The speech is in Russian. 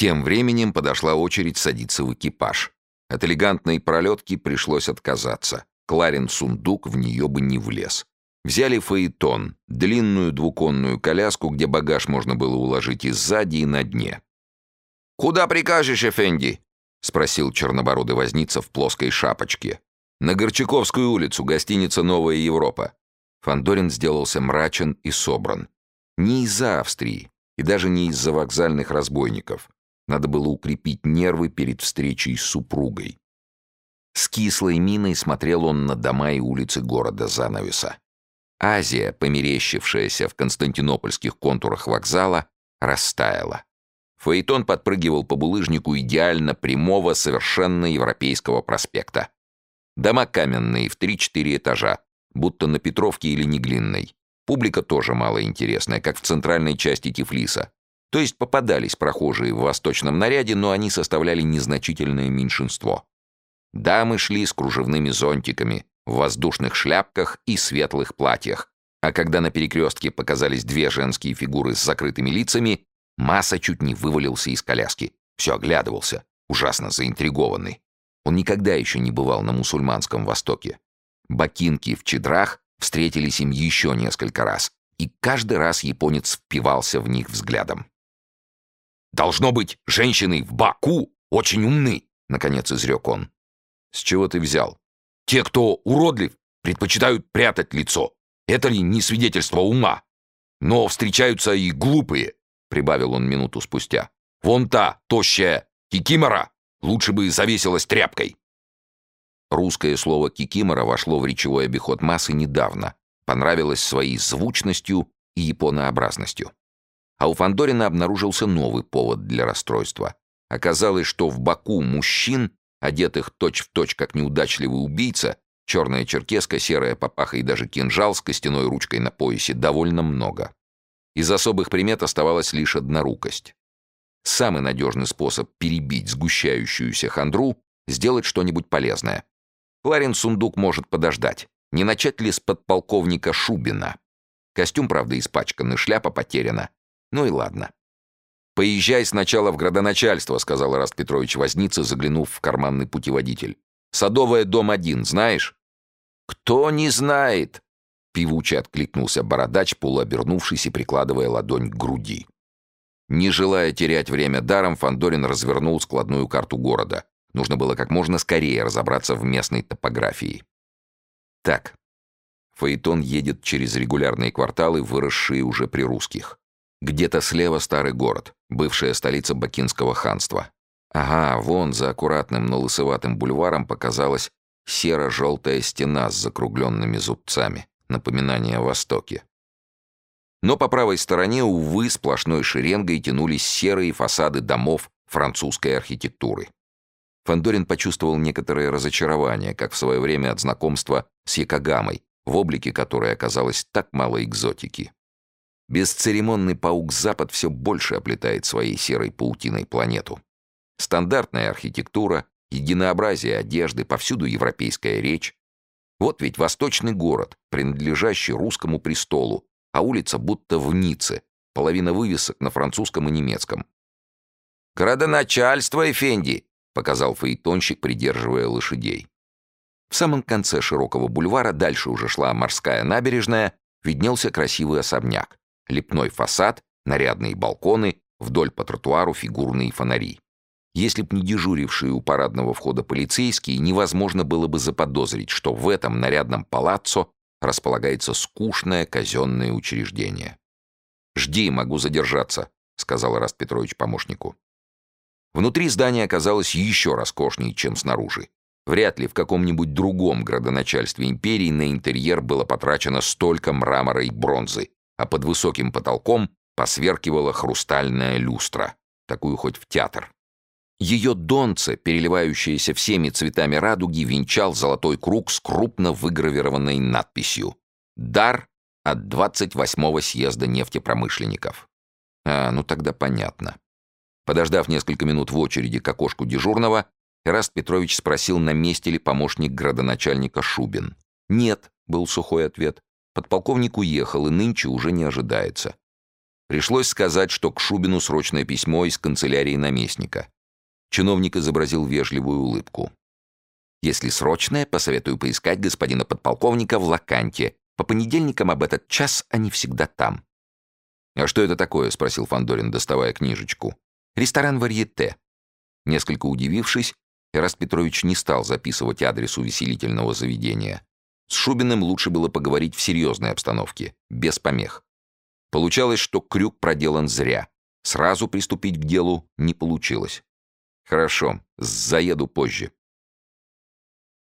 Тем временем подошла очередь садиться в экипаж. От элегантной пролетки пришлось отказаться. Кларин сундук в нее бы не влез. Взяли фаэтон, длинную двуконную коляску, где багаж можно было уложить и сзади, и на дне. «Куда прикажешь, Эфенди?» — спросил чернобородый возница в плоской шапочке. «На Горчаковскую улицу, гостиница «Новая Европа». Фандорин сделался мрачен и собран. Не из-за Австрии и даже не из-за вокзальных разбойников. Надо было укрепить нервы перед встречей с супругой. С кислой миной смотрел он на дома и улицы города занавеса. Азия, померещившаяся в константинопольских контурах вокзала, растаяла. Фаэтон подпрыгивал по булыжнику идеально прямого, совершенно европейского проспекта. Дома каменные в 3-4 этажа, будто на Петровке или Неглинной. Публика тоже малоинтересная, как в центральной части Тифлиса. То есть попадались прохожие в восточном наряде, но они составляли незначительное меньшинство. Дамы шли с кружевными зонтиками, в воздушных шляпках и светлых платьях. А когда на перекрестке показались две женские фигуры с закрытыми лицами, Масса чуть не вывалился из коляски. Все оглядывался, ужасно заинтригованный. Он никогда еще не бывал на мусульманском Востоке. Бакинки в чедрах встретились им еще несколько раз, и каждый раз японец впивался в них взглядом. «Должно быть, женщины в Баку очень умны», — наконец изрек он. «С чего ты взял?» Те, кто уродлив, предпочитают прятать лицо. Это ли не свидетельство ума? Но встречаются и глупые, прибавил он минуту спустя. Вон та, тощая, кикимора, лучше бы завесилась тряпкой. Русское слово «кикимора» вошло в речевой обиход массы недавно, понравилось своей звучностью и японообразностью. А у Фандорина обнаружился новый повод для расстройства. Оказалось, что в Баку мужчин одетых точь-в-точь, точь, как неудачливый убийца, черная черкеска, серая папаха и даже кинжал с костяной ручкой на поясе довольно много. Из особых примет оставалась лишь однорукость. Самый надежный способ перебить сгущающуюся хандру — сделать что-нибудь полезное. Кларин сундук может подождать. Не начать ли с подполковника Шубина? Костюм, правда, испачкан, и шляпа потеряна. Ну и ладно. «Поезжай сначала в градоначальство», — сказал Раст Петрович Возница, заглянув в карманный путеводитель. «Садовая, дом один, знаешь?» «Кто не знает?» — певуче откликнулся бородач, полуобернувшись и прикладывая ладонь к груди. Не желая терять время даром, Фандорин развернул складную карту города. Нужно было как можно скорее разобраться в местной топографии. Так, Фаэтон едет через регулярные кварталы, выросшие уже при русских. Где-то слева старый город, бывшая столица Бакинского ханства. Ага, вон за аккуратным, но лысоватым бульваром показалась серо-желтая стена с закругленными зубцами, напоминание о Востоке. Но по правой стороне, увы, сплошной шеренгой тянулись серые фасады домов французской архитектуры. Фандорин почувствовал некоторое разочарование, как в свое время от знакомства с Якогамой, в облике которой оказалось так мало экзотики. Бесцеремонный паук-запад все больше оплетает своей серой паутиной планету. Стандартная архитектура, единообразие одежды, повсюду европейская речь. Вот ведь восточный город, принадлежащий русскому престолу, а улица будто в Ницце, половина вывесок на французском и немецком. «Градоначальство, Эфенди!» — показал фаэтонщик, придерживая лошадей. В самом конце широкого бульвара, дальше уже шла морская набережная, виднелся красивый особняк лепной фасад, нарядные балконы, вдоль по тротуару фигурные фонари. Если б не дежурившие у парадного входа полицейские, невозможно было бы заподозрить, что в этом нарядном палаццо располагается скучное казенное учреждение. «Жди, могу задержаться», — сказал Раст Петрович помощнику. Внутри здание оказалось еще роскошнее, чем снаружи. Вряд ли в каком-нибудь другом градоначальстве империи на интерьер было потрачено столько мрамора и бронзы, а под высоким потолком посверкивала хрустальная люстра, такую хоть в театр. Ее донце, переливающееся всеми цветами радуги, венчал золотой круг с крупно выгравированной надписью «Дар от 28-го съезда нефтепромышленников». А, ну тогда понятно. Подождав несколько минут в очереди к окошку дежурного, Эраст Петрович спросил, на месте ли помощник градоначальника Шубин. «Нет», — был сухой ответ. Подполковник уехал и нынче уже не ожидается. Пришлось сказать, что к Шубину срочное письмо из канцелярии наместника. Чиновник изобразил вежливую улыбку. «Если срочное, посоветую поискать господина подполковника в Лаканте. По понедельникам об этот час они всегда там». «А что это такое?» — спросил Фандорин, доставая книжечку. «Ресторан «Варьете». Несколько удивившись, Эраст Петрович не стал записывать адрес увеселительного заведения. С Шубиным лучше было поговорить в серьезной обстановке, без помех. Получалось, что крюк проделан зря. Сразу приступить к делу не получилось. «Хорошо, заеду позже»,